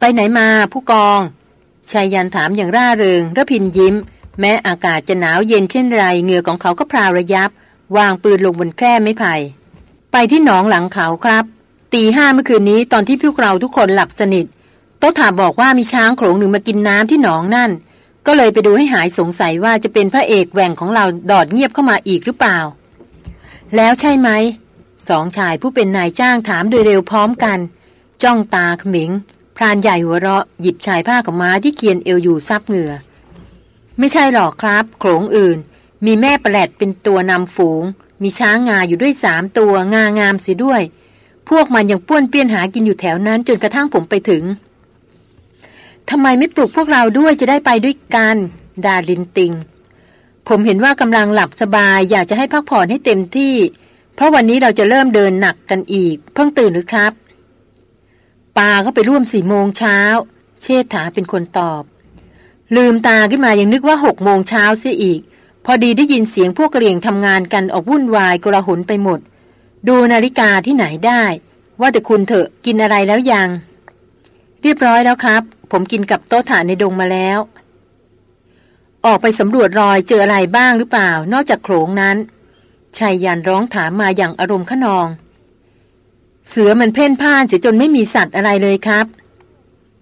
ไปไหนมาผู้กองชายยันถามอย่างร่าเริงระพินยิ้ม แม้อากาศจะหนาวเย็นเช่นไรเหงื่อของเขาก็พราวระยับ วางปืนลงบนแคร่ไม้ไผ่ไปที่หนองหลังเขาครับ ตีห้าเมื่อคืนนี้ตอนที่พวกเราทุกคนหลับสนิทโต๊ะถาบอกว่ามีช้างโขลงหนึ่งมากินน้ำที่หนองนั่น ก็เลยไปดูให้หายสงสัยว่าจะเป็นพระเอกแหว่งของเราดอดเงียบเข้ามาอีกหรือเปล่า แล้วใช่ไหมสองชายผู้เป็นนายจ้างถามโดยเร็วพร้อมกัน จ้องตาขมิง พรานใหญ่หัวเราะหยิบชายผ้ากับม้าที่เคียนเอวอยู่ซับเหงื่อ ไม่ใช่หรอกครับ โขลงอื่น มีแม่ประแลดเป็นตัวนำฝูง มีช้างงาอยู่ด้วยสามตัวงางามเสียด้วย พวกมันยังป้วนเปี้ยนหากินอยู่แถวนั้นจนกระทั่งผมไปถึงทำไมไม่ปลุกพวกเราด้วยจะได้ไปด้วยกัน ดาลินติง ผมเห็นว่ากำลังหลับสบายอยากจะให้พักผ่อนให้เต็มที่ เพราะวันนี้เราจะเริ่มเดินหนักกันอีก เพิ่งตื่นหรือครับ ปาก็ไปร่วมสี่โมงเช้า เชษฐาเป็นคนตอบ ลืมตาขึ้นมายังนึกว่าหกโมงเช้าเสียอีก พอดีได้ยินเสียงพวกกระเรียงทำงานกันออกวุ่นวายกระหนไปหมด ดูนาฬิกาที่ไหนได้ ว่าแต่คุณเถอะกินอะไรแล้วยัง เรียบร้อยแล้วครับ ผมกินกับโต๊ะฐานในดงมาแล้ว ออกไปสำรวจรอยเจออะไรบ้างหรือเปล่า นอกจากโขลงนั้นชายยันร้องถามมาอย่างอารมณ์ขนอง เสือมันเพ่นพ่านเสียจนไม่มีสัตว์อะไรเลยครับ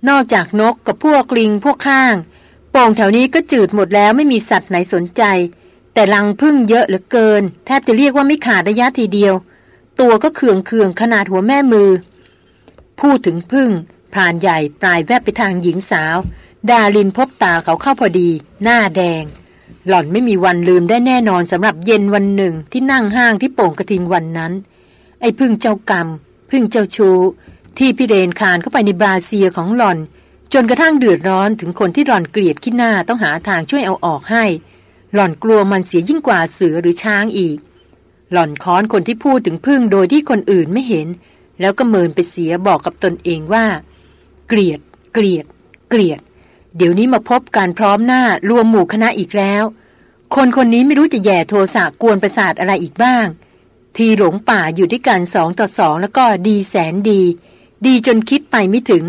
นอกจากนกกับพวกลิงพวกข้างโป่งแถวนี้ก็จืดหมดแล้วไม่มีสัตว์ไหนสนใจ แต่ลังพึ่งเยอะเหลือเกิน แทบจะเรียกว่าไม่ขาดระยะทีเดียว ตัวก็เคืองเคืองขนาดหัวแม่มือ พูดถึงพึ่งพรานใหญ่ปลายแวบไปทางหญิงสาว ดาลินพบตาเขาเข้าพอดี หน้าแดง หล่อนไม่มีวันลืมได้แน่นอนสำหรับเย็นวันหนึ่งที่นั่งห้างที่โป่งกระทิงวันนั้น ไอ้พึ่งเจ้ากรรม พึ่งเจ้าชูที่พิเรนคานเข้าไปในบราเซียของหล่อน จนกระทั่งเดือดร้อนถึงคนที่หล่อนเกลียดขี้หน้าต้องหาทางช่วยเอาออกให้ หล่อนกลัวมันเสียยิ่งกว่าเสือหรือช้างอีก หล่อนค้อนคนที่พูดถึงพึ่งโดยที่คนอื่นไม่เห็น แล้วก็เมินไปเสียบอกกับตนเองว่า เกลียด เกลียด เกลียด เดี๋ยวนี้มาพบการพร้อมหน้ารวมหมู่คณะอีกแล้ว คนคนนี้ไม่รู้จะแย่โทสะกวนประสาทอะไรอีกบ้าง ทีหลงป่าอยู่ด้วยกันสองต่อสองแล้วก็ดีแสนดี ดีจนคิดไปไม่ถึง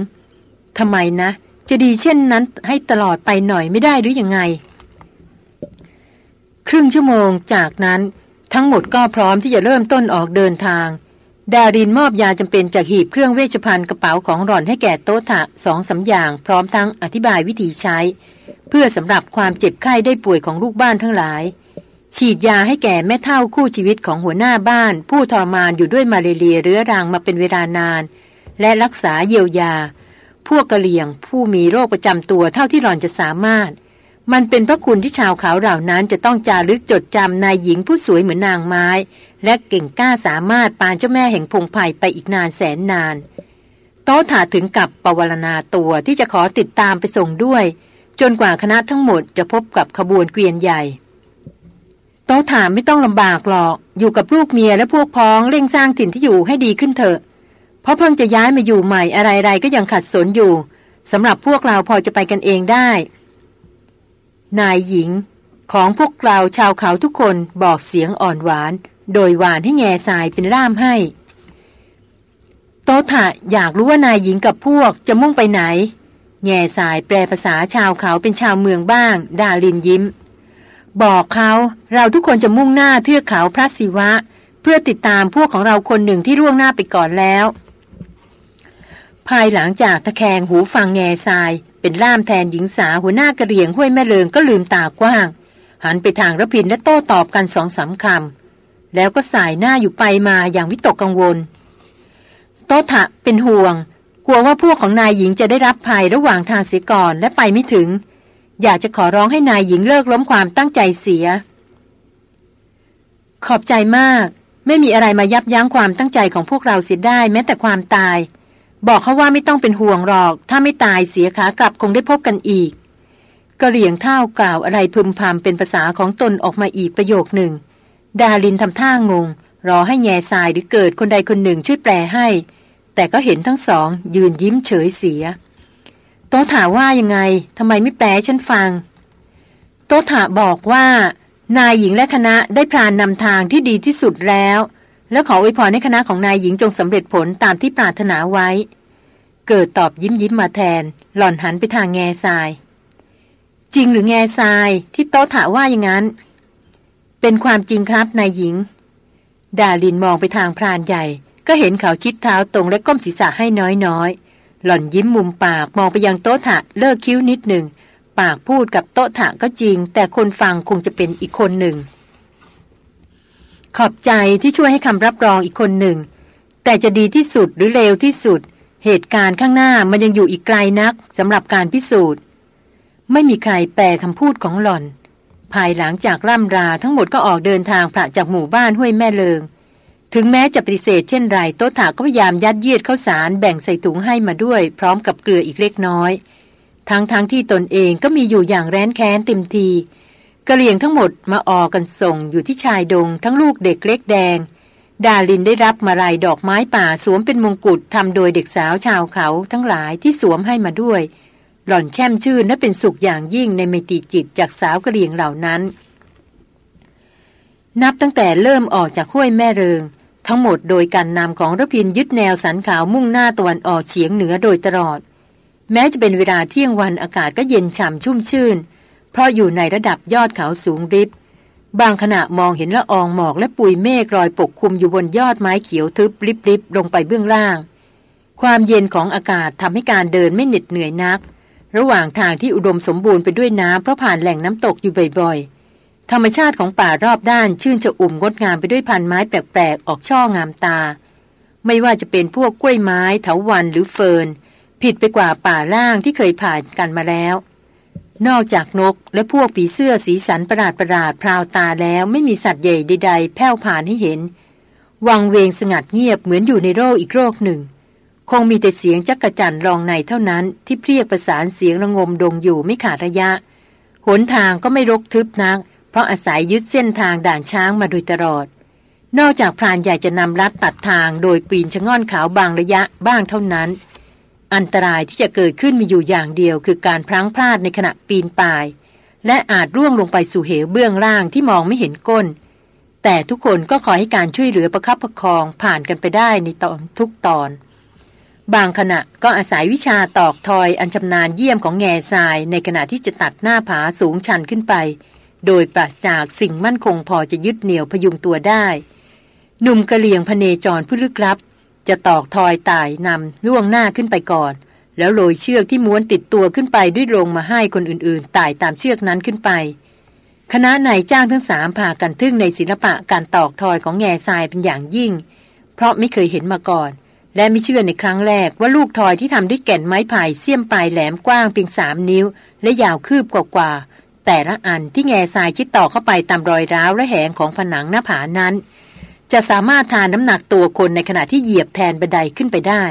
ทำไมนะ จะดีเช่นนั้นให้ตลอดไปหน่อยไม่ได้หรือยังไง ครึ่งชั่วโมงจากนั้นทั้งหมดก็พร้อมที่จะเริ่มต้นออกเดินทาง ดารินมอบยาจำเป็นจากหีบเครื่องเวชภัณฑ์กระเป๋าของหล่อนให้แก่โต๊ะสองสาอย่าง พร้อมทั้งอธิบายวิธีใช้ เพื่อสำหรับความเจ็บไข้ได้ป่วยของลูกบ้านทั้งหลาย ฉีดยาให้แก่แม่เท่าคู่ชีวิตของหัวหน้าบ้าน ผู้ทรมานอยู่ด้วยมาเรียเรื้อรังมาเป็นเวลานาน และรักษาเยียวยา พวกกะเหลี่ยงผู้มีโรคประจำตัวเท่าที่หล่อนจะสามารถ มันเป็นพระคุณที่ชาวเขาเหล่านั้นจะต้องจารึกจดจำนายหญิงผู้สวยเหมือนนางไม้ และเก่งกล้าสามารถปานเจ้าแม่แห่งพงไพ่ไปอีกนานแสนนานโต๊ถาถึงกับปวารณาตัวที่จะขอติดตามไปส่งด้วย จนกว่าคณะทั้งหมดจะพบกับขบวนเกวียนใหญ่ โต๊ถามไม่ต้องลำบากหรอก อยู่กับลูกเมียและพวกพ้องเร่งสร้างถิ่นที่อยู่ให้ดีขึ้นเถอะ เพราะเพิ่งจะย้ายมาอยู่ใหม่อะไรๆก็ยังขัดสนอยู่สำหรับพวกเราพอจะไปกันเองได้ นายหญิง ของพวกเราชาวเขาทุกคนบอกเสียงอ่อนหวาน โดยหวานให้แง่ทรายเป็นล่ามให้ โตถะอยากรู้ว่านายหญิงกับพวกจะมุ่งไปไหน แง่สายแปลภาษาชาวเขาเป็นชาวเมืองบ้าง ดาลินยิ้ม บอกเขาเราทุกคนจะมุ่งหน้าเทือกเขาพระศิวะ เพื่อติดตามพวกของเราคนหนึ่งที่ร่วงหน้าไปก่อนแล้ว ภายหลังจากตะแคงหูฟังแง่ทราย เป็นล่ามแทนหญิงสาวหัวหน้ากระเรียงห้วยแม่เลิงก็ลืมตากว้าง หันไปทางระพินและโต้ตอบกันสองสาคำแล้วก็สายหน้าอยู่ไปมาอย่างวิตกกังวล โตทะเป็นห่วง กลัวว่าพวกของนายหญิงจะได้รับภัยระหว่างทางเสียก่อนและไปไม่ถึง อยากจะขอร้องให้นายหญิงเลิกล้มความตั้งใจเสีย ขอบใจมาก ไม่มีอะไรมายับยั้งความตั้งใจของพวกเราเสียได้แม้แต่ความตาย บอกเขาว่าไม่ต้องเป็นห่วงหรอก ถ้าไม่ตายเสียขากลับคงได้พบกันอีกกระเหลี่ยงเท่ากล่าวอะไรพึมพำเป็นภาษาของตนออกมาอีกประโยคหนึ่ง ดาลินทำท่างง รอให้แง่ทรายหรือเกิดคนใดคนหนึ่งช่วยแปลให้ แต่ก็เห็นทั้งสองยืนยิ้มเฉยเสีย โตถาว่ายังไงทำไมไม่แปลฉันฟัง โตถาบอกว่า นายหญิงและคณะได้พรานนำทางที่ดีที่สุดแล้ว และขออวยพรให้คณะของนายหญิงจงสำเร็จผลตามที่ปรารถนาไว้ เกิดตอบยิ้มยิ้มมาแทน หล่อนหันไปทางแง่ทราย จริงหรือแง่ทรายที่โตถาว่าอย่างนั้น เป็นความจริงครับนายหญิง ดาลินมองไปทางพรานใหญ่ ก็เห็นเขาชิดเท้าตรงและก้มศีรษะให้น้อยๆ หล่อนยิ้มมุมปากมองไปยังโต๊ะถะเลิกคิ้วนิดหนึ่ง ปากพูดกับโต๊ะถะก็จริง แต่คนฟังคงจะเป็นอีกคนหนึ่ง ขอบใจที่ช่วยให้คำรับรองอีกคนหนึ่ง แต่จะดีที่สุดหรือเลวที่สุด เหตุการณ์ข้างหน้ามันยังอยู่อีกไกลนักสำหรับการพิสูจน์ ไม่มีใครแปลคำพูดของหล่อน ภายหลังจากร่ำราทั้งหมดก็ออกเดินทางพระจากหมู่บ้านห้วยแม่เลิง ถึงแม้จะปฏิเสธเช่นไรโต๊ถาก็พยายามยัดเยียดข้าวสารแบ่งใส่ถุงให้มาด้วย พร้อมกับเกลืออีกเล็กน้อย ทั้งทั้งที่ตนเองก็มีอยู่อย่างแร้นแค้นเต็มทีกระเลียงทั้งหมดมาออกันส่งอยู่ที่ชายดง ทั้งลูกเด็กเล็กแดง ดาลินได้รับมาลายดอกไม้ป่าสวมเป็นมงกุฎทำโดยเด็กสาวชาวเขาทั้งหลายที่สวมให้มาด้วย หล่อนแช่มชื่นและเป็นสุขอย่างยิ่งในเมติจิตจากสาวกระเรียงเหล่านั้น นับตั้งแต่เริ่มออกจากห้วยแม่เริง ทั้งหมดโดยการนำของระพินยึดแนวสันขาวมุ่งหน้าตะวันออกเฉียงเหนือโดยตลอด แม้จะเป็นเวลาเที่ยงวันอากาศก็เย็นฉ่ำชุ่มชื่น เพราะอยู่ในระดับยอดเขาสูงริบบางขณะมองเห็นละอองหมอกและปุยเมฆลอยปกคลุมอยู่บนยอดไม้เขียวทึบริบๆลงไปเบื้องล่าง ความเย็นของอากาศทำให้การเดินไม่เหน็ดเหนื่อยนัก ระหว่างทางที่อุดมสมบูรณ์ไปด้วยน้ำเพราะผ่านแหล่งน้ำตกอยู่บ่อยๆ ธรรมชาติของป่ารอบด้านชื่นชอุ่มงดงามไปด้วยพันไม้แปลกๆ ออกช่องามตา ไม่ว่าจะเป็นพวกกล้วยไม้เถาวันหรือเฟิร์น ผิดไปกว่าป่าล่างที่เคยผ่านกันมาแล้ว นอกจากนกและพวกผีเสื้อสีสันประหลาดประหลาดพราวตาแล้วไม่มีสัตว์ใหญ่ใดๆ แผ่วผ่านให้เห็น วังเวงสงัดเงียบเหมือนอยู่ในโรคอีกโรคหนึ่ง คงมีแต่เสียงจักกะจันรองในเท่านั้นที่เพรียกประสานเสียงระงมดงอยู่ไม่ขาดระยะ หนทางก็ไม่รกทึบนัก เพราะอาศัยยึดเส้นทางด่านช้างมาโดยตลอด นอกจากพรานใหญ่จะนำลัดตัดทางโดยปีนชะง่อนขาวบางระยะบ้างเท่านั้น อันตรายที่จะเกิดขึ้นมีอยู่อย่างเดียวคือการพลั้งพลาดในขณะปีนป่าย และอาจร่วงลงไปสู่เหวเบื้องล่างที่มองไม่เห็นก้น แต่ทุกคนก็ขอให้การช่วยเหลือประคับประคองผ่านกันไปได้ในตอนทุกตอนบางขณะก็อาศัยวิชาตอกทอยอันชำนาญเยี่ยมของแง่ทรายในขณะที่จะตัดหน้าผาสูงชันขึ้นไป โดยปราศจากสิ่งมั่นคงพอจะยึดเหนี่ยวพยุงตัวได้ หนุ่มกะเหลี่ยงพเนจรผู้ลึกลับ จะตอกทอยตายนำล่วงหน้าขึ้นไปก่อน แล้วโรยเชือกที่ม้วนติดตัวขึ้นไปด้วยลงมาให้คนอื่นๆตายตามเชือกนั้นขึ้นไป คณะนายจ้างทั้งสามพากันทึ่งในศิลปะการตอกทอยของแง่ทรายเป็นอย่างยิ่ง เพราะไม่เคยเห็นมาก่อนและไม่เชื่อในครั้งแรกว่าลูกทอยที่ทำด้วยแก่นไม้ไผ่เสี้ยมปลายแหลมกว้างเพียงสามนิ้ว และยาวคืบกว่า แต่ละอันที่แง่ทรายชิดต่อเข้าไปตามรอยร้าวและแหงของผนังหน้าผานั้น จะสามารถทานน้ำหนักตัวคนในขณะที่เหยียบแทนบันไดขึ้นไปได้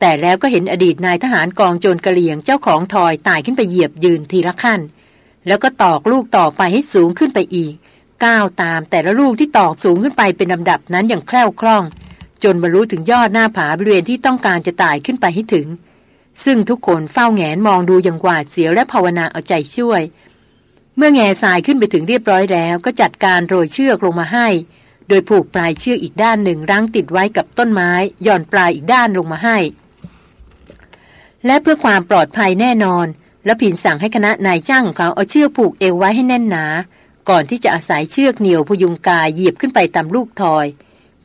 แต่แล้วก็เห็นอดีตนายทหารกองโจรกระเหลี่ยงเจ้าของทอยตายขึ้นไปเหยียบยืนทีละขั้น แล้วก็ตอกลูกต่อไปให้สูงขึ้นไปอีกก้าวตามแต่ละลูกที่ตอกสูงขึ้นไปเป็นลำดับนั้นอย่างแคล่วคล่อง จนบรรลุถึงยอดหน้าผาบริเวณที่ต้องการจะตายขึ้นไปให้ถึง ซึ่งทุกคนเฝ้าแงนมองดูอย่างหวาดเสียวและภาวนาเอาใจช่วย เมื่อแง่ทรายขึ้นไปถึงเรียบร้อยแล้ว ก็จัดการโรยเชือกลงมาให้ โดยผูกปลายเชือกอีกด้านหนึ่งรั้งติดไว้กับต้นไม้หย่อนปลายอีกด้านลงมาให้ และเพื่อความปลอดภัยแน่นอน แล้วผินสั่งให้คณะนายจ้างของเขาเอาเชือกผูกเอวไว้ให้แน่นหนา ก่อนที่จะอาศัยเชือกเหนียวพยุงกายเหยียบขึ้นไปตามลูกทอย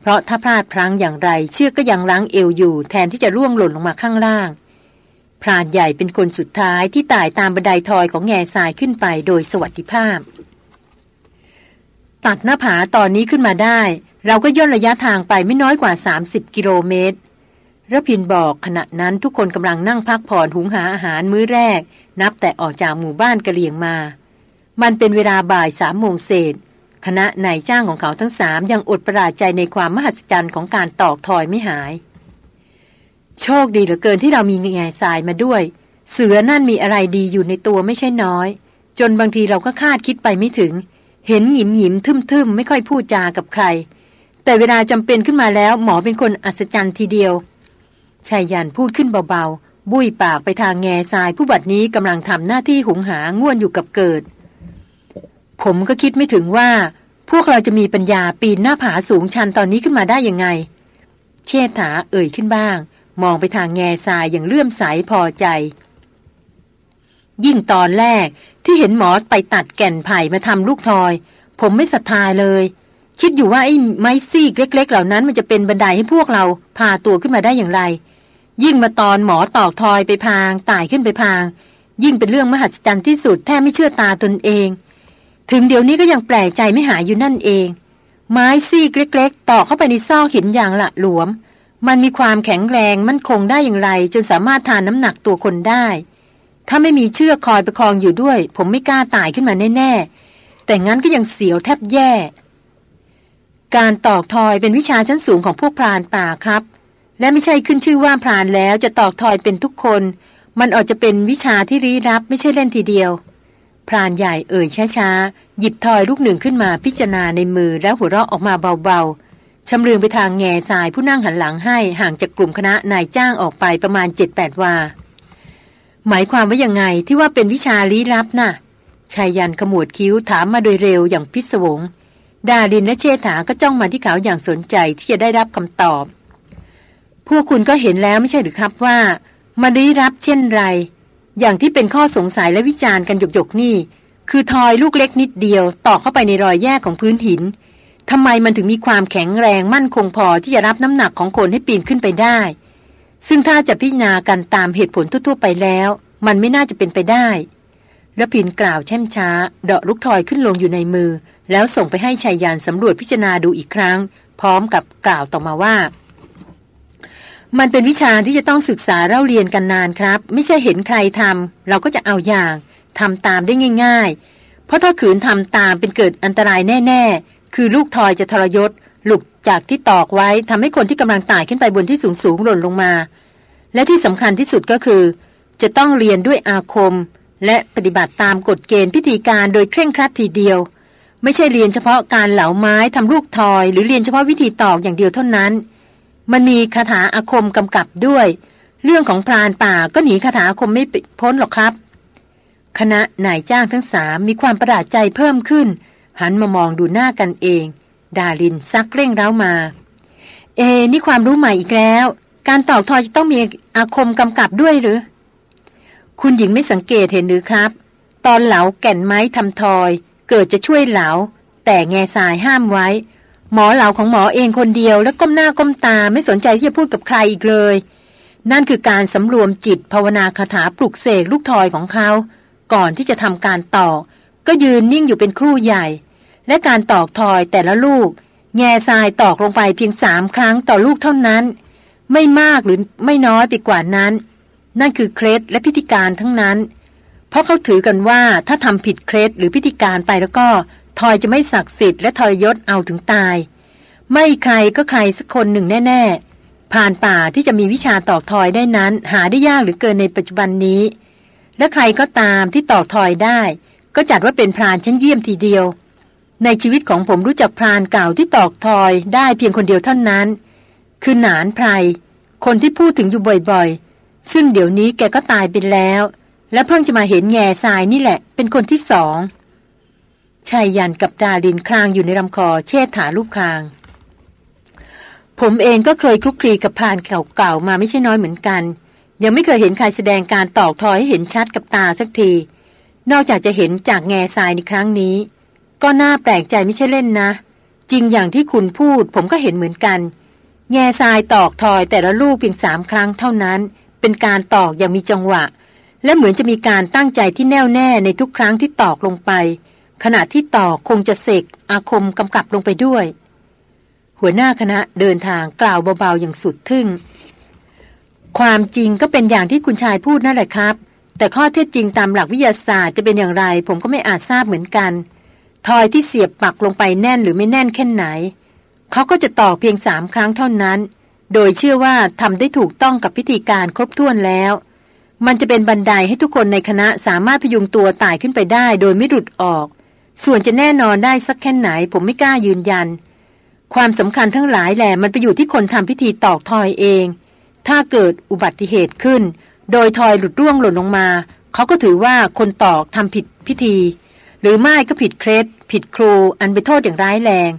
เพราะถ้าพลาดพลั้งอย่างไร เชือกก็ยังรั้งเอวอยู่ แทนที่จะร่วงหล่นลงมาข้างล่าง พรานใหญ่เป็นคนสุดท้ายที่ตายตามบันไดทอยของแง่ทรายขึ้นไปโดยสวัสดิภาพ ตัดหน้าผาตอนนี้ขึ้นมาได้ เราก็ย่นระยะทางไปไม่น้อยกว่า 30 กิโลเมตรระพินบอกขณะนั้นทุกคนกำลังนั่งพักผ่อนหุงหาอาหารมื้อแรก นับแต่ออกจากหมู่บ้านกะเหลี่ยงมา มันเป็นเวลาบ่ายสามโมงเศษ คณะนายจ้างของเขาทั้งสามยังอดประหลาดใจในความมหัศจรรย์ของการตอกทอยไม่หาย โชคดีเหลือเกินที่เรามีแง่ทรายมาด้วย เสือนั่นมีอะไรดีอยู่ในตัวไม่ใช่น้อย จนบางทีเราก็คาดคิดไปไม่ถึง เห็นหยิมหยิมทึมทึมไม่ค่อยพูดจากับใคร แต่เวลาจำเป็นขึ้นมาแล้ว หมอเป็นคนอัศจรรย์ทีเดียวชายยันพูดขึ้นเบาๆ บุยปากไปทางแง่ทรายผู้บัดนี้กำลังทำหน้าที่หุงหาง่วนอยู่กับเกิด ผมก็คิดไม่ถึงว่า พวกเราจะมีปัญญาปีนหน้าผาสูงชันตอนนี้ขึ้นมาได้ยังไง เชษฐาเอ่ยขึ้นบ้าง มองไปทางแง่ทรายอย่างเลื่อมใสพอใจ ยิ่งตอนแรกที่เห็นหมอไปตัดแก่นไผ่มาทำลูกทอย ผมไม่ศรัทธาเลย คิดอยู่ว่าไอ้ไม้ซีกเล็ก ๆ เหล่านั้นมันจะเป็นบันไดให้พวกเราพาตัวขึ้นมาได้อย่างไร ยิ่งมาตอนหมอตอกทอยไปพางตายขึ้นไปพาง ยิ่งเป็นเรื่องมหัศจรรย์ที่สุดแทบไม่เชื่อตาตนเอง ถึงเดี๋ยวนี้ก็ยังแปลกใจไม่หายอยู่นั่นเองไม้ซีกเล็ก ๆตอกเข้าไปในซอกหินอย่างละหลวม มันมีความแข็งแรงมั่นคงได้อย่างไร จนสามารถทานน้ำหนักตัวคนได้ ถ้าไม่มีเชือกคอยประคองอยู่ด้วย ผมไม่กล้าตายขึ้นมาแน่ ๆ แต่งั้นก็ยังเสียวแทบแย่ การตอกทอยเป็นวิชาชั้นสูงของพวกพรานป่าครับ และไม่ใช่ขึ้นชื่อว่าพรานแล้วจะตอกทอยเป็นทุกคน มันอาจจะเป็นวิชาที่รีรับไม่ใช่เล่นทีเดียว พรานใหญ่เอ่ยช้าๆหยิบทอยลูกหนึ่งขึ้นมาพิจารณาในมือแล้วหัวเราะออกมาเบาๆ ชำเลืองไปทางแง่ทรายผู้นั่งหันหลังให้ห่างจากกลุ่มคณะนายจ้างออกไปประมาณเจ็ดแปดวา หมายความว่ายังไงที่ว่าเป็นวิชาลี้ลับนะ่ะชายยันขมวดคิ้วถามมาโดยเร็วอย่างพิศวง ดาดินและเชษฐาก็จ้องมาที่เขาอย่างสนใจที่จะได้รับคำตอบ พวกคุณก็เห็นแล้วไม่ใช่หรือครับว่ามาลี้ลับเช่นไร อย่างที่เป็นข้อสงสัยและวิจารณ์กันหยกๆนี่ คือทอยลูกเล็กนิดเดียวตอกเข้าไปในรอยแยกของพื้นหิน ทำไมมันถึงมีความแข็งแรงมั่นคงพอที่จะรับน้ำหนักของคนให้ปีนขึ้นไปได้ ซึ่งถ้าจะพิจารณากันตามเหตุผลทั่วๆไปแล้ว มันไม่น่าจะเป็นไปได้ แล้วพินกล่าวแช่มช้า เดาะลูกทอยขึ้นลงอยู่ในมือ แล้วส่งไปให้ชายยานสำรวจพิจารณาดูอีกครั้ง พร้อมกับกล่าวต่อมาว่า มันเป็นวิชาที่จะต้องศึกษาเล่าเรียนกันนานครับ ไม่ใช่เห็นใครทำเราก็จะเอาอย่างทำตามได้ง่าย ๆ เพราะถ้าขืนทำตามเป็นเกิดอันตรายแน่ ๆ คือลูกทอยจะทรยศ หลุดจากที่ตอกไว้ทำให้คนที่กำลังตายขึ้นไปบนที่สูงสูงหล่นลงมา และที่สำคัญที่สุดก็คือ จะต้องเรียนด้วยอาคม และปฏิบัติตามกฎเกณฑ์พิธีการโดยเคร่งครัดทีเดียว ไม่ใช่เรียนเฉพาะการเหลาไม้ทำลูกทอย หรือเรียนเฉพาะวิธีตอกอย่างเดียวเท่านั้น มันมีคาถาอาคมกำกับด้วย เรื่องของพรานป่าก็หนีคาถาอาคมไม่พ้นหรอกครับ คณะนายจ้างทั้งสามมีความประหลาดใจเพิ่มขึ้น หันมามองดูหน้ากันเอง ดารินซักเร่งเร้ามา เอ นี่ความรู้ใหม่อีกแล้ว การตอกทอยจะต้องมีอาคมกำกับด้วยหรือ คุณหญิงไม่สังเกตเห็นหรือครับ ตอนเหลาแก่นไม้ทำทอย เกิดจะช่วยเหลา แต่แง่สายห้ามไว้ หมอเหลาของหมอเองคนเดียว แล้วก้มหน้าก้มตาไม่สนใจที่จะพูดกับใครอีกเลย นั่นคือการสำรวมจิตภาวนาคาถาปลุกเสกลูกทอยของเขา ก่อนที่จะทำการตอกก็ยืนนิ่งอยู่เป็นครู่ใหญ่ และการตอกทอยแต่ละลูก แง่ทรายตอกลงไปเพียงสามครั้งต่อลูกเท่านั้น ไม่มากหรือไม่น้อยไปกว่านั้น นั่นคือเคล็ดและพิธีการทั้งนั้น เพราะเขาถือกันว่าถ้าทำผิดเคล็ดหรือพิธีการไปแล้วก็ทอยจะไม่ศักดิ์สิทธิ์และทรยศเอาถึงตาย ไม่ใครก็ใครสักคนหนึ่งแน่ ๆ ผ่านป่าที่จะมีวิชาตอกทอยได้นั้น หาได้ยากหรือเกินในปัจจุบันนี้ และใครก็ตามที่ตอกทอยได้ ก็จัดว่าเป็นพรานชั้นเยี่ยมทีเดียว ในชีวิตของผมรู้จักพรานเก่าที่ตอกทอยได้เพียงคนเดียวเท่านั้น คือหนานไพร คนที่พูดถึงอยู่บ่อยๆ ซึ่งเดี๋ยวนี้แกก็ตายไปแล้ว และเพิ่งจะมาเห็นแง่ทรายนี่แหละ เป็นคนที่สองชายยันกับดาลินคลางอยู่ในลำคอเชิดถาลูกคาง ผมเองก็เคยคลุกคลีกับพรานเก่าๆมาไม่ใช่น้อยเหมือนกัน ยังไม่เคยเห็นใครแสดงการตอกทอยให้เห็นชัดกับตาสักที นอกจากจะเห็นจากแง่ทรายในครั้งนี้ ก็น่าแปลกใจไม่ใช่เล่นนะ จริงอย่างที่คุณพูด ผมก็เห็นเหมือนกัน แง่ทรายตอกทอยแต่ละลูกเพียงสามครั้งเท่านั้น เป็นการตอกอย่างมีจังหวะ และเหมือนจะมีการตั้งใจที่แน่วแน่ในทุกครั้งที่ตอกลงไป ขณะที่ตอกคงจะเสกอาคมกำกับลงไปด้วย หัวหน้าคณะเดินทางกล่าวเบาๆอย่างสุดทึ่ง ความจริงก็เป็นอย่างที่คุณชายพูดนั่นแหละครับ แต่ข้อเท็จจริงตามหลักวิทยาศาสตร์จะเป็นอย่างไร ผมก็ไม่อาจทราบเหมือนกัน ทอยที่เสียบปักลงไปแน่นหรือไม่แน่นแค่ไหน เขาก็จะต่อเพียงสามครั้งเท่านั้น โดยเชื่อว่าทำได้ถูกต้องกับพิธีการครบถ้วนแล้ว มันจะเป็นบันไดให้ทุกคนในคณะสามารถพยุงตัวตายขึ้นไปได้โดยไม่หลุดออก ส่วนจะแน่นอนได้สักแค่ไหนผมไม่กล้ายืนยัน ความสำคัญทั้งหลายแหละมันไปอยู่ที่คนทำพิธีตอกทอยเอง ถ้าเกิดอุบัติเหตุขึ้น โดยทอยหลุดร่วงหล่นลงมา เขาก็ถือว่าคนตอกทำผิดพิธี หรือไม่ก็ผิดเครดผิดครูอันไปโทษอย่างร้ายแรง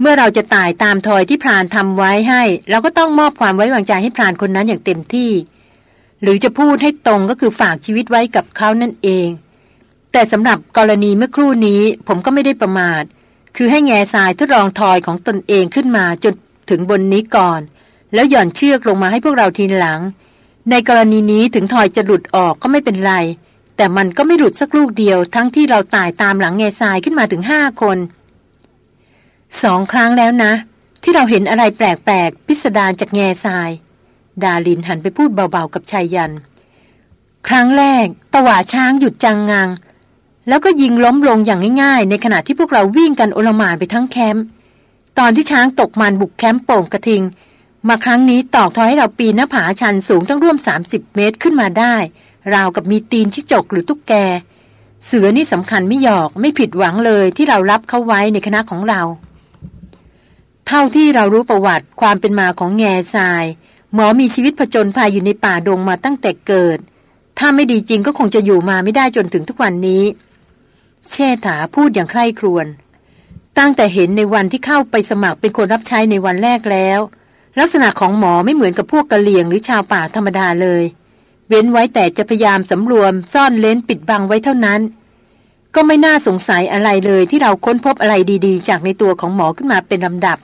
เมื่อเราจะตายตามทอยที่พรานทำไว้ให้ เราก็ต้องมอบความไว้วางใจให้พรานคนนั้นอย่างเต็มที่ หรือจะพูดให้ตรงก็คือฝากชีวิตไว้กับเขานั่นเอง แต่สำหรับกรณีเมื่อครู่นี้ผมก็ไม่ได้ประมาท คือให้แง่ทรายทดลองทอยของตนเองขึ้นมาจนถึงบนนี้ก่อน แล้วหย่อนเชือกลงมาให้พวกเราทีหลัง ในกรณีนี้ถึงทอยจะหลุดออกก็ไม่เป็นไร แต่มันก็ไม่หลุดสักลูกเดียว ทั้งที่เราตายตามหลังแง่ทรายขึ้นมาถึงห้าคนสองครั้งแล้วนะ ที่เราเห็นอะไรแปลกๆพิสดารจากแง่ทราย ดาลินหันไปพูดเบาๆกับชายยัน ครั้งแรกตวาช้างหยุดจังงัง แล้วก็ยิงล้มลงอย่างง่ายๆ ในขณะที่พวกเราวิ่งกันโอลมานไปทั้งแคมป์ตอนที่ช้างตกมันบุกแคมป์โป่งกระทิง มาครั้งนี้ตอกทอยให้เราปีนหน้าผาชันสูงตั้งร่วม 30 เมตรขึ้นมาได้ ราวกับมีตีนที่จกหรือตุ๊กแก เสือนี่สำคัญไม่หยอกไม่ผิดหวังเลยที่เรารับเขาไว้ในคณะของเรา เท่าที่เรารู้ประวัติความเป็นมาของแง่ทราย หมอมีชีวิตผจญภัยอยู่ในป่าดงมาตั้งแต่เกิด ถ้าไม่ดีจริงก็คงจะอยู่มาไม่ได้จนถึงทุกวันนี้ เชษฐาพูดอย่างใคร่ครวญตั้งแต่เห็นในวันที่เข้าไปสมัครเป็นคนรับใช้ในวันแรกแล้ว ลักษณะของหมอไม่เหมือนกับพวกกะเหลี่ยงหรือชาวป่าธรรมดาเลย เว้นไว้แต่จะพยายามสำรวมซ่อนเลนปิดบังไว้เท่านั้น ก็ไม่น่าสงสัยอะไรเลยที่เราค้นพบอะไรดีๆ จากในตัวของหมอขึ้นมาเป็นลำดับ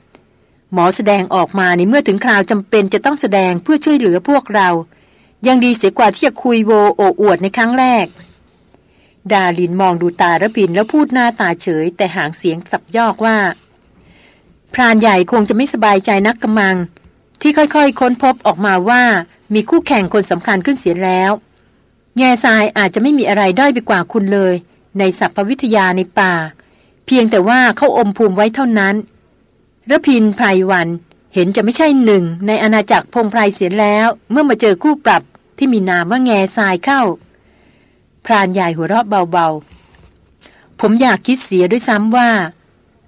หมอแสดงออกมาในเมื่อถึงคราวจำเป็นจะต้องแสดงเพื่อช่วยเหลือพวกเรา ยังดีเสียกว่าที่จะคุยโวโอ้อวดในครั้งแรก ดาลินมองดูตาระพินแล้วพูดหน้าตาเฉย แต่หางเสียงสับยอกว่า พรานใหญ่คงจะไม่สบายใจนักกำมัง ที่ค่อยๆ ค้นพบออกมาว่า มีคู่แข่งคนสำคัญขึ้นเสียแล้ว แง่ทรายอาจจะไม่มีอะไรด้อยไปกว่าคุณเลย ในสัพวิทยาในป่า เพียงแต่ว่าเขาอมภูมิไว้เท่านั้นระพินไพรวันเห็นจะไม่ใช่หนึ่ง ในอาณาจักรพงไพรเสียแล้ว เมื่อมาเจอคู่ปรับที่มีนามว่าแง่ทรายเข้า พรานใหญ่หัวเราะเบาๆ ผมอยากคิดเสียด้วยซ้ำว่า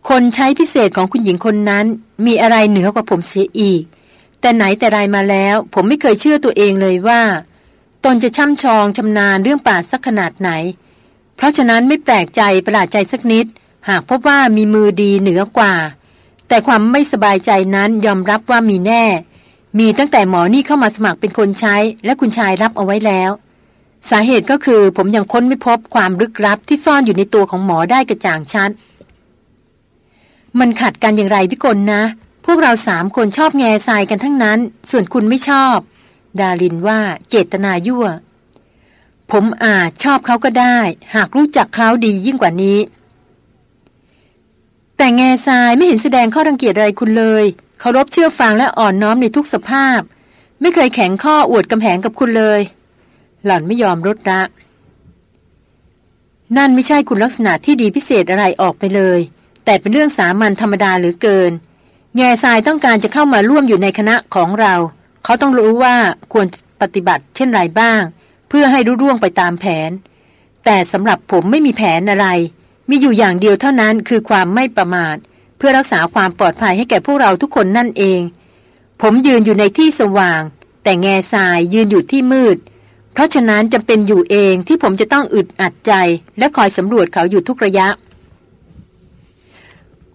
คนใช้พิเศษของคุณหญิงคนนั้น มีอะไรเหนือกว่าผมเสียอีก แต่ไหนแต่ไรมาแล้ว ผมไม่เคยเชื่อตัวเองเลยว่า ตนจะช่ำชองชำนาญเรื่องป่าสักขนาดไหน เพราะฉะนั้นไม่แปลกใจประหลาดใจสักนิด หากพบว่ามีมือดีเหนือกว่า แต่ความไม่สบายใจนั้นยอมรับว่ามีแน่ มีตั้งแต่หมอนี่เข้ามาสมัครเป็นคนใช้ และคุณชายรับเอาไว้แล้ว สาเหตุก็คือผมยังค้นไม่พบความลึกลับที่ซ่อนอยู่ในตัวของหมอได้กระจ่างชัดมันขัดกันอย่างไรพี่กลนะ พวกเราสามคนชอบแง่ทรายกันทั้งนั้น ส่วนคุณไม่ชอบ ดารินว่าเจตนายั่ว ผมอาจชอบเขาก็ได้ หากรู้จักเขาดียิ่งกว่านี้ แต่แง่ทรายไม่เห็นแสดงข้อรังเกียจอะไรคุณเลยเคารพเชื่อฟังและอ่อนน้อมในทุกสภาพ ไม่เคยแข็งข้ออวดกำแหงกับคุณเลย หล่อนไม่ยอมลดละนั่นไม่ใช่คุณลักษณะที่ดีพิเศษอะไรออกไปเลย แต่เป็นเรื่องสามัญธรรมดาหรือเกิน แง่ทรายต้องการจะเข้ามาร่วมอยู่ในคณะของเรา เขาต้องรู้ว่าควรปฏิบัติเช่นไรบ้าง เพื่อให้รุ่ร่วงไปตามแผน แต่สำหรับผมไม่มีแผนอะไร มีอยู่อย่างเดียวเท่านั้นคือความไม่ประมาท เพื่อรักษาความปลอดภัยให้แก่พวกเราทุกคนนั่นเอง ผมยืนอยู่ในที่สว่าง แต่แง่ทรายยืนอยู่ที่มืด เพราะฉะนั้นจำเป็นอยู่เองที่ผมจะต้องอึดอัดใจ และคอยสำรวจเขาอยู่ทุกระยะ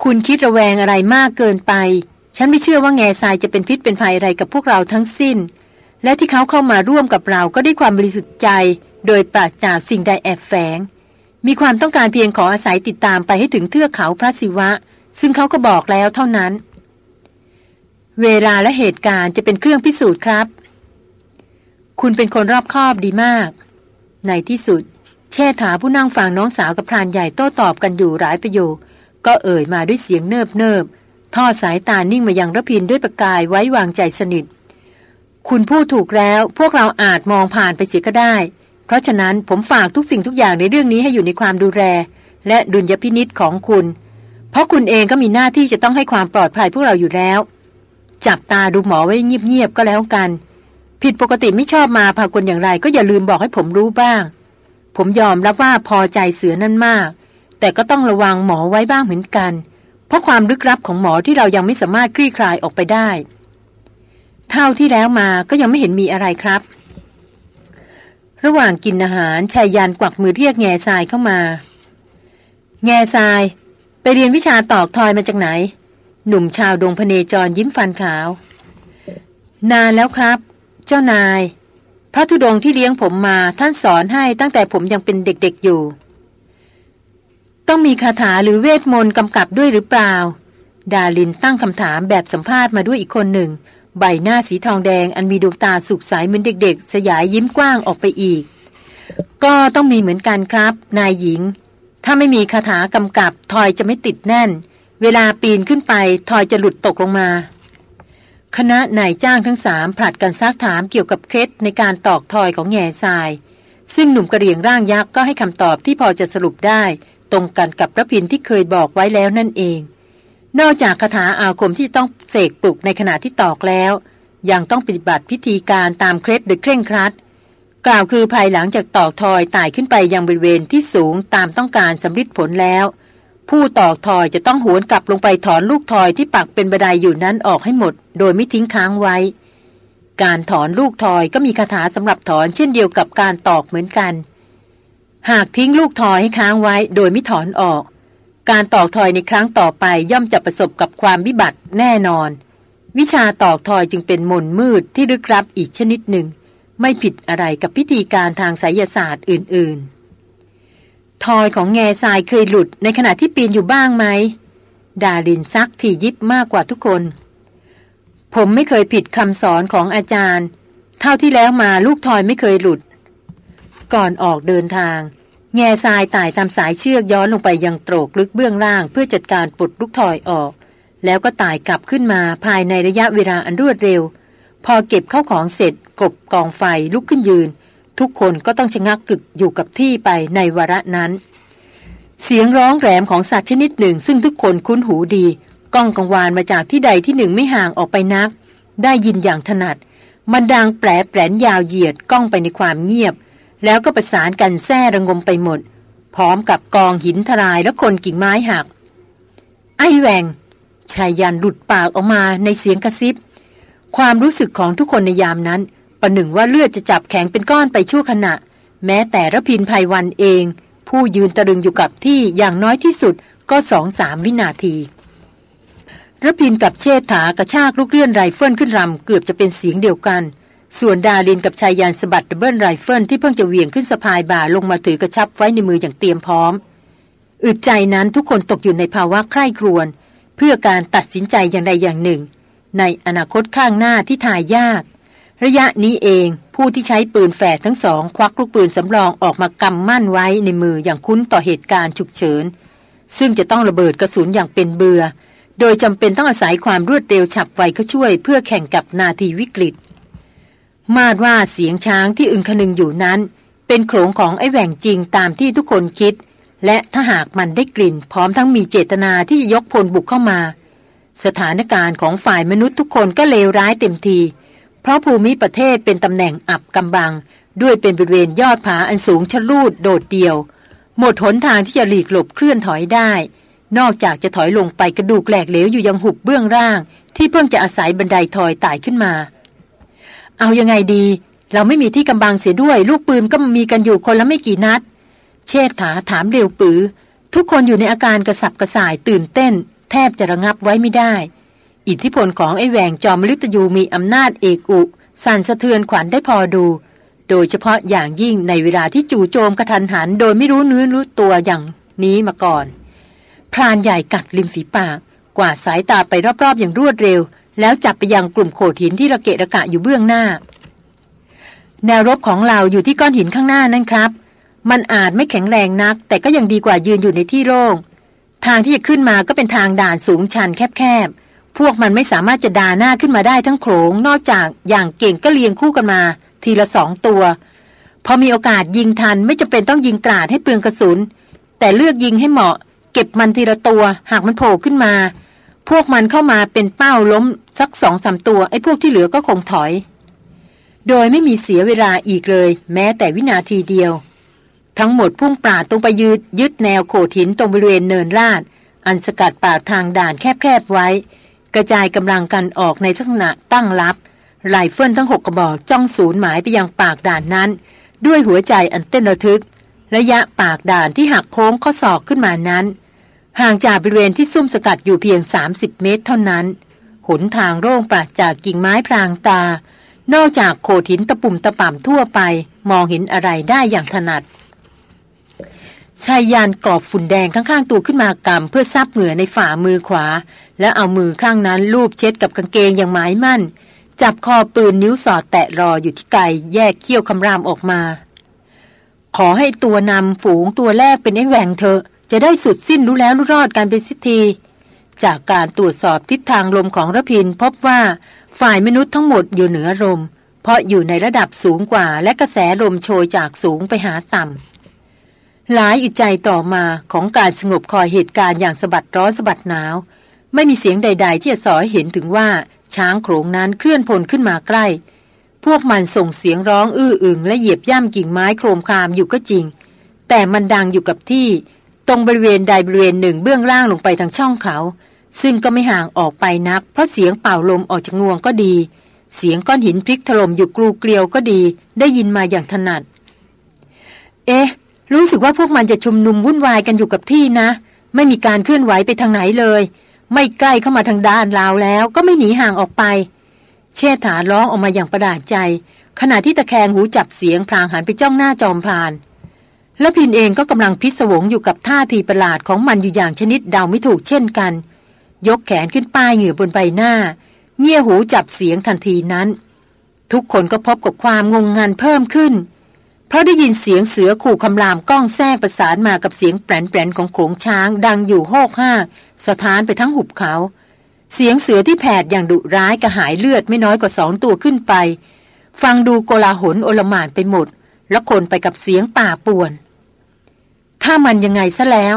คุณคิดระแวงอะไรมากเกินไป ฉันไม่เชื่อว่าแง่ทรายจะเป็นพิษเป็นภัยอะไรกับพวกเราทั้งสิ้น และที่เขาเข้ามาร่วมกับเราก็ได้ความบริสุทธิ์ใจ โดยปราศจากสิ่งใดแอบแฝง มีความต้องการเพียงขออาศัยติดตามไปให้ถึงเทือกเขาพระศิวะ ซึ่งเขาก็บอกแล้วเท่านั้น เวลาและเหตุการณ์จะเป็นเครื่องพิสูจน์ครับ คุณเป็นคนรอบคอบดีมาก ในที่สุด เชษฐาผู้นั่งฟังน้องสาวกับพรานใหญ่โต้ตอบกันอยู่หลายประโยค ก็เอ่ยมาด้วยเสียงเนิบเนิบทอดสายตานิ่งมายังระพินด้วยประกายไว้วางใจสนิท คุณพูดถูกแล้วพวกเราอาจมองผ่านไปเสียก็ได้ เพราะฉะนั้นผมฝากทุกสิ่งทุกอย่างในเรื่องนี้ให้อยู่ในความดูแล และดุลยพินิษของคุณ เพราะคุณเองก็มีหน้าที่จะต้องให้ความปลอดภัยพวกเราอยู่แล้ว จับตาดูหมอไว้เงียบๆก็แล้วกัน ผิดปกติไม่ชอบมาพากลอย่างไร ก็อย่าลืมบอกให้ผมรู้บ้าง ผมยอมรับว่าพอใจเสือนั่นมาก แต่ก็ต้องระวังหมอไว้บ้างเหมือนกัน เพราะความลึกลับของหมอที่เรายังไม่สามารถคลี่คลายออกไปได้ เท่าที่แล้วมาก็ยังไม่เห็นมีอะไรครับ ระหว่างกินอาหารชายยันกวักมือเรียกแง่ทรายเข้ามา แง่ทราย ไปเรียนวิชาตอกทอยมาจากไหน หนุ่มชาวดงพเนจรยิ้มฟันขาว นานแล้วครับ เจ้านายพระธุดงที่เลี้ยงผมมาท่านสอนให้ตั้งแต่ผมยังเป็นเด็กๆอยู่ ต้องมีคาถาหรือเวทมนต์กำกับด้วยหรือเปล่า ดาลินตั้งคำถามแบบสัมภาษณ์มาด้วยอีกคนหนึ่ง ใบหน้าสีทองแดงอันมีดวงตาสุกใสเหมือนเด็กๆ สยายยิ้มกว้างออกไปอีก ก็ต้องมีเหมือนกันครับ นายหญิง ถ้าไม่มีคาถากำกับทอยจะไม่ติดแน่น เวลาปีนขึ้นไปทอยจะหลุดตกลงมา คณะนายจ้างทั้งสามผลัดกันซักถามเกี่ยวกับเคล็ดในการตอกทอยของแง่ทรายซึ่งหนุ่มกระเรียงร่างยักษ์ก็ให้คำตอบที่พอจะสรุปได้ ตรงกันกับพระพินที่เคยบอกไว้แล้วนั่นเอง นอกจากคาถาอาคมที่ต้องเสกปลุกในขณะที่ตอกแล้ว ยังต้องปฏิบัติพิธีการตามเคล็ดโดยเคร่งครัด กล่าวคือภายหลังจากตอกทอยไต่ขึ้นไปยังบริเวณที่สูงตามต้องการสำฤทธิ์ผลแล้ว ผู้ตอกทอยจะต้องหวนกลับลงไปถอนลูกทอยที่ปักเป็นบันไดอยู่นั้นออกให้หมด โดยไม่ทิ้งค้างไว้ การถอนลูกทอยก็มีคาถาสำหรับถอนเช่นเดียวกับการตอกเหมือนกัน หากทิ้งลูกทอยให้ค้างไว้โดยไม่ถอนออก การตอกทอยในครั้งต่อไปย่อมจะประสบกับความวิบัติแน่นอน วิชาตอกทอยจึงเป็นมนมืดที่ลึกลับอีกชนิดหนึ่ง ไม่ผิดอะไรกับพิธีการทางไสยศาสตร์อื่น ๆ ทอยของแง่ทรายเคยหลุดในขณะที่ปีนอยู่บ้างไหม ดาลินซักที่ยิบมากกว่าทุกคน ผมไม่เคยผิดคำสอนของอาจารย์ เท่าที่แล้วมาลูกทอยไม่เคยหลุด ก่อนออกเดินทาง แง่ทรายไต่ตามสายเชือกย้อนลงไปยังโตรกลึกเบื้องล่างเพื่อจัดการปลดลูกทอยออก แล้วก็ไต่กลับขึ้นมาภายในระยะเวลาอันรวดเร็ว พอเก็บเข้าของเสร็จกบกองไฟลุกขึ้นยืน ทุกคนก็ต้องชะงักกึกอยู่กับที่ไปในวระนั้น เสียงร้องแรมของสัตว์ชนิดหนึ่ง ซึ่งทุกคนคุ้นหูดีก้องกังวานมาจากที่ใดที่หนึ่งไม่ห่างออกไปนัก ได้ยินอย่างถนัดมันดังแปรแปรนยาวเหยียดก้องไปในความเงียบ แล้วก็ประสานกันแซ่ระงมไปหมด พร้อมกับกองหินทรายและคนกิ่งไม้หัก ไอ้แหวงชายยันหลุดปากออกมาในเสียงกระซิบ ความรู้สึกของทุกคนในยามนั้น ประหนึ่งว่าเลือดจะจับแข็งเป็นก้อนไปชั่วขณะ แม้แต่ระพินภัยวันเอง ผู้ยืนตะลึงอยู่กับที่อย่างน้อยที่สุดก็สองสามวินาทีรพินทร์กับเชษฐากระชากลูกเลื่อนไรเฟิลขึ้นลำเกือบจะเป็นเสียงเดียวกัน ส่วนดารินกับไชยยันต์สะบัด double rifle ที่เพิ่งจะเหวี่ยงขึ้นสะพายบ่าลงมาถือกระชับไว้ในมืออย่างเตรียมพร้อม อึดใจนั้นทุกคนตกอยู่ในภาวะใคร่ครวญเพื่อการตัดสินใจอย่างใดอย่างหนึ่ง ในอนาคตข้างหน้าที่ทายยาก ระยะนี้เองผู้ที่ใช้ปืนแฝดทั้งสอง ควักลูกปืนสำรองออกมากำมั่นไว้ในมืออย่างคุ้นต่อเหตุการณ์ฉุกเฉิน ซึ่งจะต้องระเบิดกระสุนอย่างเป็นเบือ โดยจำเป็นต้องอาศัยความรวดเร็วฉับไวเข้าช่วย เพื่อแข่งกับนาทีวิกฤต มาดว่าเสียงช้างที่อึงคนึงอยู่นั้น เป็นโขงของไอ้แหว่งจริงตามที่ทุกคนคิด และถ้าหากมันได้กลิ่น พร้อมทั้งมีเจตนาที่จะยกพลบุกเข้ามา สถานการณ์ของฝ่ายมนุษย์ทุกคนก็เลวร้ายเต็มที เพราะภูมิประเทศเป็นตำแหน่งอับกำบัง ด้วยเป็นบริเวณยอดผาอันสูงชะลูดโดดเดี่ยว หมดหนทางที่จะหลีกหลบเคลื่อนถอยได้ นอกจากจะถอยลงไปกระดูกแหลกเหลวอยู่ยังหุบเบื้องล่าง ที่เพิ่งจะอาศัยบันไดถอยไต่ขึ้นมา เอายังไงดี เราไม่มีที่กำบังเสียด้วย ลูกปืนก็มีกันอยู่คนละไม่กี่นัด เชษฐาถามเร็วปือ ทุกคนอยู่ในอาการกระสับกระส่ายตื่นเต้น แทบจะระงับไว้ไม่ได้ อิทธิพลของไอ้แหวงจอมฤตยูมีอำนาจเอกอุสั่นสะเทือนขวัญได้พอดู โดยเฉพาะอย่างยิ่งในเวลาที่จู่โจมกระทันหัน โดยไม่รู้เนื้อรู้ตัวอย่างนี้มาก่อน พรานใหญ่กัดริมฝีปาก กวาดสายตาไปรอบๆอย่างรวดเร็ว แล้วจับไปยังกลุ่มโขดหินที่ระเกะระกะอยู่เบื้องหน้า แนวรบของเราอยู่ที่ก้อนหินข้างหน้านั่นครับ มันอาจไม่แข็งแรงนัก แต่ก็ยังดีกว่ายืนอยู่ในที่โล่งทางที่จะขึ้นมาก็เป็นทางด่านสูงชันแคบๆ พวกมันไม่สามารถจะด่าหน้าขึ้นมาได้ทั้งโขงนอกจากอย่างเก่งก็เลียงคู่กันมา ทีละสองตัว พอมีโอกาสยิงทันไม่จำเป็นต้องยิงตราดให้เปลืองกระสุน แต่เลือกยิงให้เหมาะ เก็บมันทีละตัว หากมันโผล่ขึ้นมา พวกมันเข้ามาเป็นเป้าล้มสักสองสามตัว ไอ้พวกที่เหลือก็คงถอย โดยไม่มีเสียเวลาอีกเลย แม้แต่วินาทีเดียว ทั้งหมดพุ่งปราดตรงไปยืดยึดแนวโขดหินตรงบริเวณเนินลาด อันสกัดปากทางด่านแคบๆไว้ กระจายกำลังกันออกในลักษณะตั้งรับไรเฟิลทั้งหกกระบอกจ้องศูนย์หมายไปยังปากด่านนั้น ด้วยหัวใจอันเต้นระทึก ระยะปากด่านที่หักโค้งข้อศอกขึ้นมานั้น ห่างจากบริเวณที่ซุ่มสกัดอยู่เพียง 30 เมตรเท่านั้น หนทางโร่งปราศจากกิ่งไม้พรางตา นอกจากโขดหินตะปุ่มตะป่ำทั่วไป มองเห็นอะไรได้อย่างถนัดชายยานกอบฝุ่นแดงข้างๆตัวขึ้นมากำเพื่อซับเหงื่อในฝ่ามือขวา แล้วเอามือข้างนั้นลูบเช็ดกับกางเกงอย่างหมายมั่น จับคอปืนนิ้วสอดแตะรออยู่ที่ไกแยกเขี้ยวคำรามออกมา ขอให้ตัวนำฝูงตัวแรกเป็นไอ้แหวงเถอะ จะได้สุดสิ้นรู้แล้วรู้รอดกันเป็นสิทีจากการตรวจสอบทิศทางลมของระพินพบว่าฝ่ายมนุษย์ทั้งหมดอยู่เหนือลม เพราะอยู่ในระดับสูงกว่าและกระแสลมโชยจากสูงไปหาต่ำหลายอึดใจต่อมาของการสงบคอยเหตุการณ์อย่างสะบัดร้อนสะบัดหนาว ไม่มีเสียงใด ๆ ที่จะสอให้เห็นถึงว่าช้างโขงนั้นเคลื่อนพลขึ้นมาใกล้ พวกมันส่งเสียงร้องอื้ออึงและเหยียบย่ำกิ่งไม้โครมครามอยู่ก็จริง แต่มันดังอยู่กับที่ ตรงบริเวณใดบริเวณหนึ่งเบื้องล่างลงไปทางช่องเขา ซึ่งก็ไม่ห่างออกไปนัก เพราะเสียงเป่าลมออกจากงวงก็ดี เสียงก้อนหินพลิกถล่มอยู่กรูเกลียวก็ดี ได้ยินมาอย่างถนัด เอ๊ะ รู้สึกว่าพวกมันจะชุมนุมวุ่นวายกันอยู่กับที่นะ ไม่มีการเคลื่อนไหวไปทางไหนเลย ไม่ใกล้เข้ามาทางด้านลาวแล้ว ก็ไม่หนีห่างออกไป เชษฐาร้องออกมาอย่างประหลาดใจ ขณะที่ตะแคงหูจับเสียงพลางหันไปจ้องหน้าจอมพลาน และพินเองก็กำลังพิศวงอยู่กับท่าทีประหลาดของมันอยู่อย่างชนิดเดาไม่ถูกเช่นกัน ยกแขนขึ้นป้ายเหงื่อบนใบหน้า เงี่ยหูจับเสียงทันทีนั้น ทุกคนก็พบกับความงงงันเพิ่มขึ้น เพราะได้ยินเสียงเสือขู่คำรามก้องแท้ประสานมากับเสียงแปลนๆของโขงช้างดังอยู่โฮกห้าสถานไปทั้งหุบเขา เสียงเสือที่แผดอย่างดุร้ายกระหายเลือดไม่น้อยกว่าสองตัวขึ้นไป ฟังดูโกลาหลโอลมานไปหมด แล้วคนไปกับเสียงป่าป่วน ถ้ามันยังไงซะแล้ว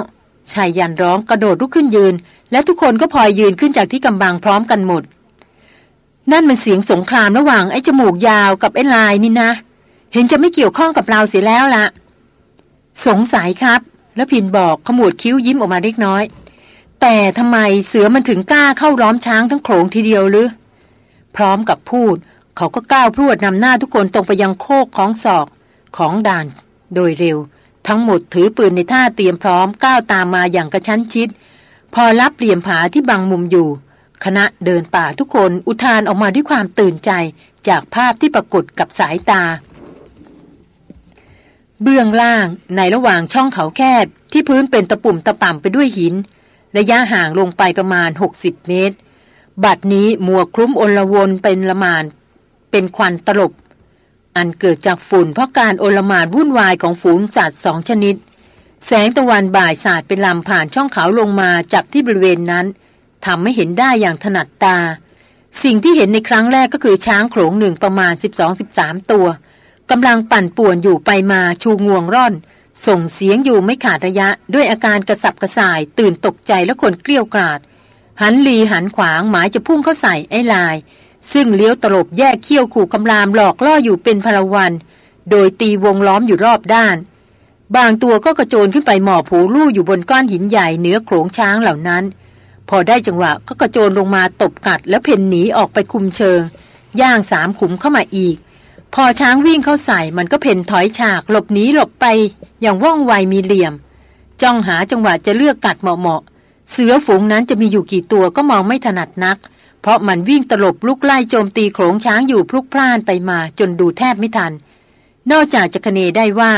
ชายยันร้องกระโดดลุกขึ้นยืน และทุกคนก็พลอยยืนขึ้นจากที่กำบังพร้อมกันหมด นั่นมันเสียงสงครามระหว่างไอ้จมูกยาวกับไอ้ลายนี่นะ เห็นจะไม่เกี่ยวข้องกับเราเสียแล้วละสงสัยครับ แล้วพินบอกขมวดคิ้วยิ้มออกมาเล็กน้อย แต่ทำไมเสือมันถึงกล้าเข้าร้อมช้างทั้งโขงทีเดียวหรือ พร้อมกับพูด เขาก็ก้าวพรวดนำหน้าทุกคนตรงไปยังโคกของศอกของด่าน โดยเร็ว ทั้งหมดถือปืนในท่าเตรียมพร้อมก้าวตามมาอย่างกระชั้นชิด พอรับเหลี่ยมผาที่บังมุมอยู่ คณะเดินป่าทุกคนอุทานออกมาด้วยความตื่นใจจากภาพที่ปรากฏกับสายตา เบื้องล่างในระหว่างช่องเขาแคบที่พื้นเป็นตะปุ่มตะป่ำไปด้วยหิน ระยะห่างลงไปประมาณ 60 เมตร บัดนี้มัวคลุ้มอนละวนเป็นละมาน เป็นควันตลบ อันเกิดจากฝุ่นเพราะการโอลมานวุ่นวายของฝูงสัตว์สองชนิด แสงตะวันบ่ายสาดเป็นลำผ่านช่องเขาลงมาจับที่บริเวณนั้นทำให้เห็นได้อย่างถนัดตา สิ่งที่เห็นในครั้งแรกก็คือช้างโขลงหนึ่งประมาณ 12-13 ตัวกำลังปั่นป่วนอยู่ไปมาชูงวงร่อน ส่งเสียงอยู่ไม่ขาดระยะด้วยอาการกระสับกระส่าย ตื่นตกใจและคนเกลี้ยวกราด หันลีหันขวางหมายจะพุ่งเข้าใส่ไอ้ลาย ซึ่งเลี้ยวตลบแยกเขี้ยวขู่กำรามหลอกล่ออยู่เป็นพลวัน โดยตีวงล้อมอยู่รอบด้าน บางตัวก็กระโจนขึ้นไปหมอบผูลู่อยู่บนก้อนหินใหญ่เหนือโขลงช้างเหล่านั้น พอได้จังหวะก็กระโจนลงมาตบกัด แล้วเพ่นหนีออกไปคุมเชิง ย่างสามขุมเข้ามาอีก พอช้างวิ่งเข้าใส่มันก็เพ่นถอยฉากหลบหนีหลบไป อย่างว่องไวมีเหลี่ยม จ้องหาจังหวะจะเลือกกัดเหมาะๆเสือฝูงนั้นจะมีอยู่กี่ตัวก็มองไม่ถนัดนัก เพราะมันวิ่งตลบลุกไล่โจมตีโขงช้างอยู่พลุกพล่านไปมาจนดูแทบไม่ทัน นอกจากจะคเนได้ว่า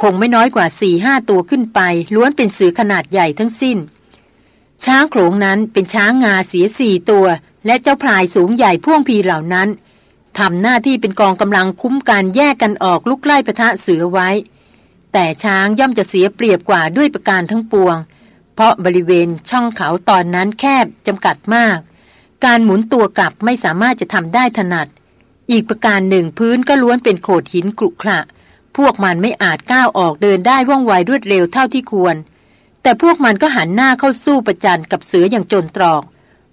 คงไม่น้อยกว่าสี่ห้าตัวขึ้นไป ล้วนเป็นเสือขนาดใหญ่ทั้งสิ้น ช้างโขงนั้นเป็นช้างงาเสียสี่ตัว และเจ้าพลายสูงใหญ่พ่วงพีเหล่านั้นทำหน้าที่เป็นกองกำลังคุ้มการแยกกันออกลุกไล่ประทะเสือไว้ แต่ช้างย่อมจะเสียเปรียบกว่าด้วยประการทั้งปวง เพราะบริเวณช่องเขาตอนนั้นแคบจำกัดมาก การหมุนตัวกลับไม่สามารถจะทำได้ถนัด อีกประการหนึ่งพื้นก็ล้วนเป็นโขดหินกรุขระพวกมันไม่อาจก้าวออกเดินได้ว่องไวรวดเร็วเท่าที่ควร แต่พวกมันก็หันหน้าเข้าสู้ประจันกับเสืออย่างจนตรอก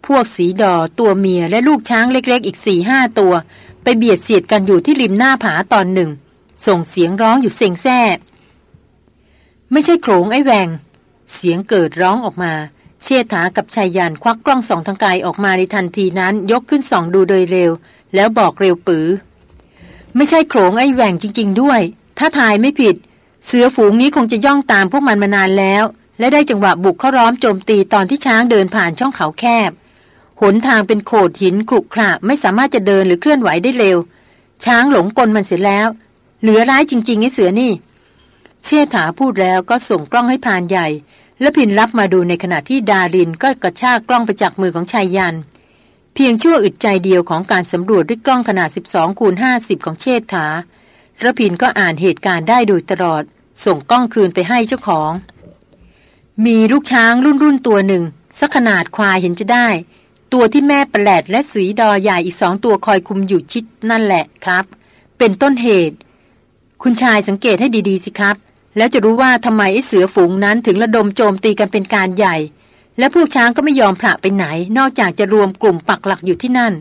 พวกสีดอตัวเมียและลูกช้างเล็กๆ อีกสี่ห้าตัว ไปเบียดเสียดกันอยู่ที่ริมหน้าผาตอนหนึ่ง ส่งเสียงร้องอยู่เซ็งแซ่ไม่ใช่โขงไอ้แวงเสียงเกิดร้องออกมา เชษฐากับชายยันควักกล้องส่องทางไกลออกมาในทันทีนั้นยกขึ้นส่องดูโดยเร็ว แล้วบอกเร็วปือ ไม่ใช่โขงไอ้แหวงจริง ๆ ด้วย ถ้าทายไม่ผิด เสือฝูงนี้คงจะย่องตามพวกมันมานานแล้ว และได้จังหวะบุกเข้าร้อมโจมตีตอนที่ช้างเดินผ่านช่องเขาแคบ หนทางเป็นโขดหินขรุขระไม่สามารถจะเดินหรือเคลื่อนไหวได้เร็ว ช้างหลงกลมันเสียแล้ว เหลือร้ายจริงๆไอ้เสือนี่ เชษฐาพูดแล้วก็ส่งกล้องให้พานใหญ่ และพินรับมาดูในขณะที่ดารินก็กระชากกล้องไปจากมือของชายยัน เพียงชั่วอึดใจเดียวของการสำรวจด้วยกล้องขนาด 12 คูณ 50 ของเชษฐาระพินก็อ่านเหตุการณ์ได้โดยตลอด ส่งกล้องคืนไปให้เจ้าของ มีลูกช้างรุ่นรุ่นตัวหนึ่งสักขนาดควายเห็นจะได้ ตัวที่แม่ปแปลดและสีดอใหญ่อีกสองตัวคอยคุมอยู่ชิดนั่นแหละครับ เป็นต้นเหตุ คุณชายสังเกตให้ดีๆสิครับ แล้วจะรู้ว่าทำไมไอ้เสือฝูงนั้นถึงระดมโจมตีกันเป็นการใหญ่ และพวกช้างก็ไม่ยอมพละไปไหน นอกจากจะรวมกลุ่มปักหลักอยู่ที่นั่น